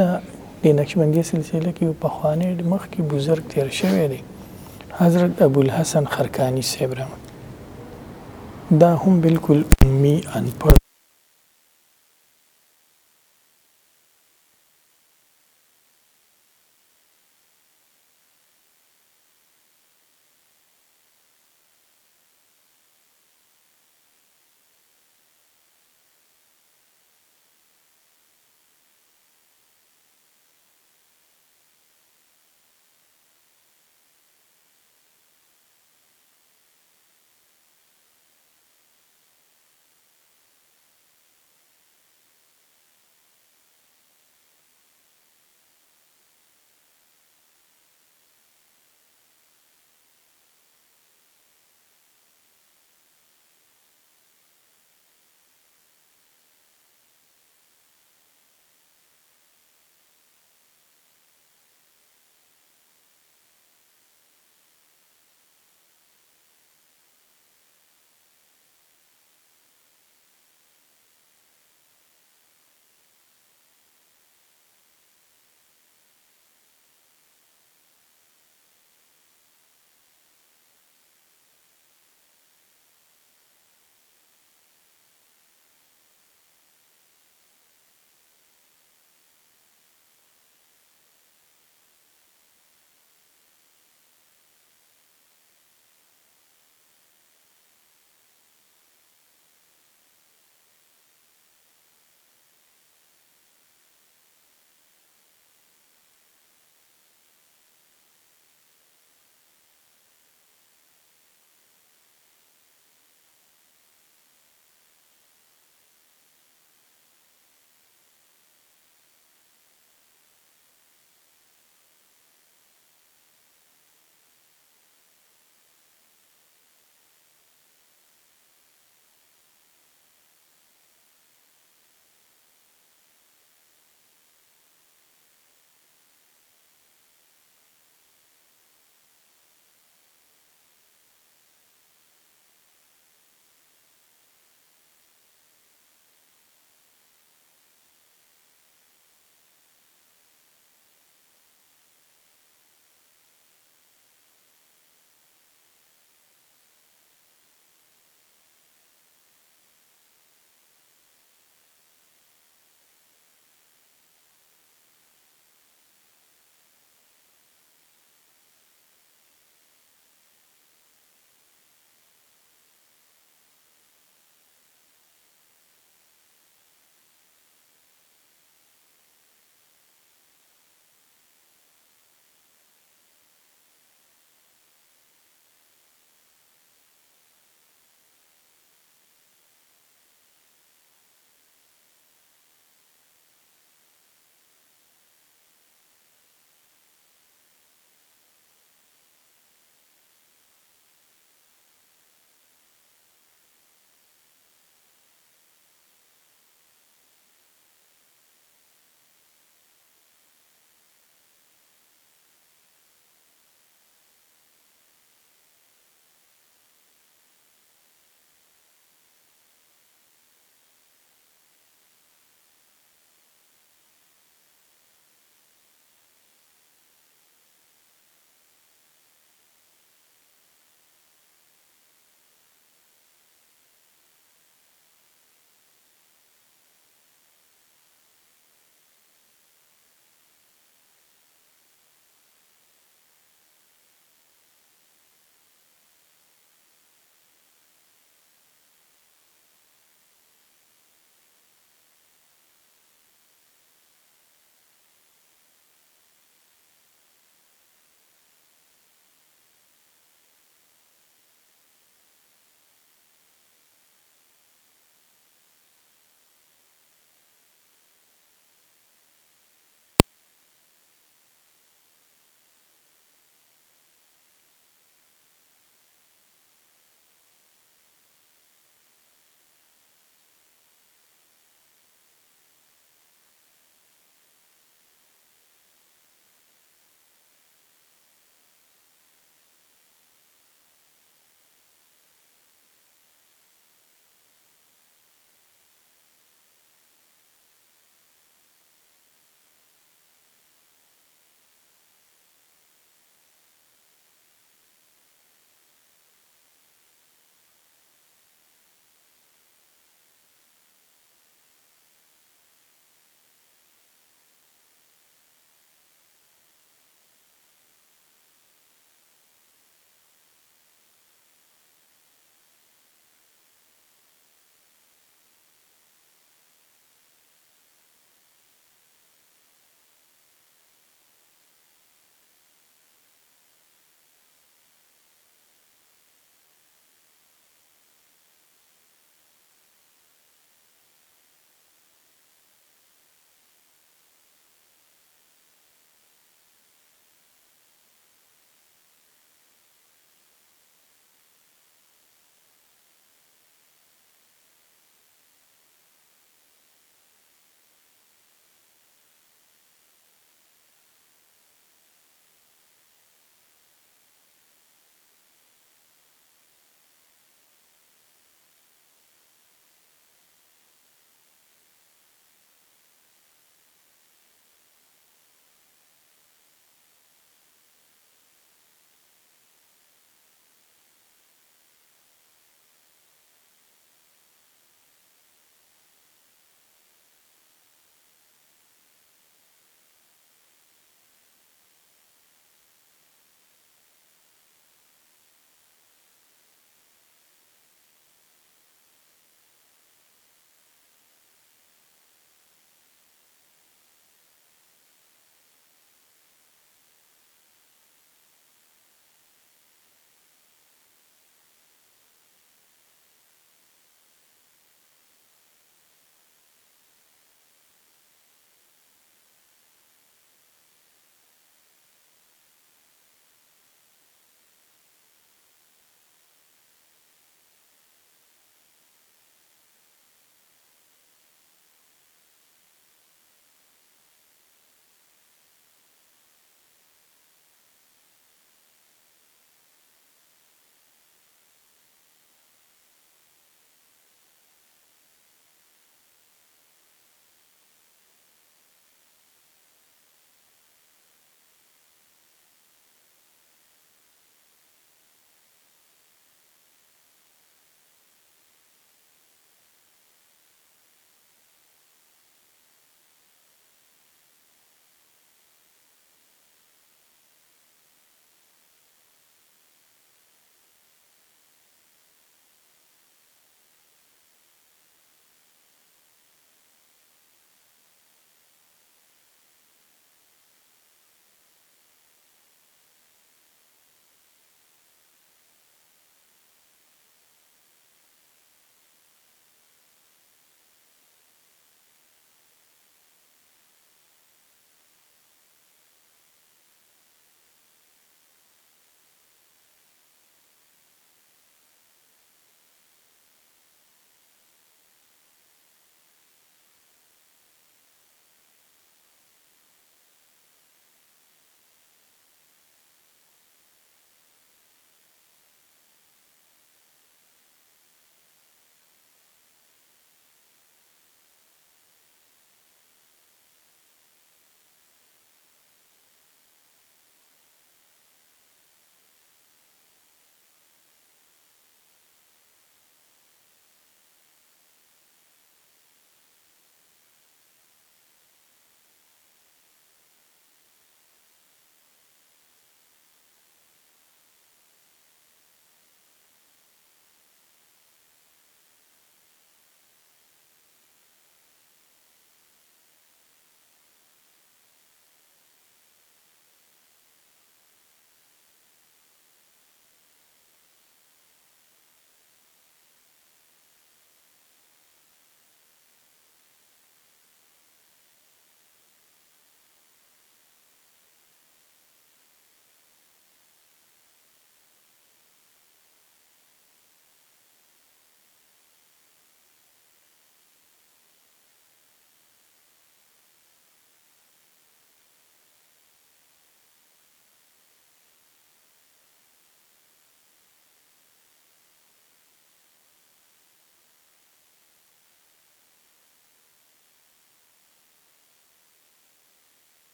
د نقشبندي سلسله کې په خوانه مخ کې بزرګ تیر شوی دی حضرت ابو الحسن خرکانی صاحب دا هم بالکل امی ان پړ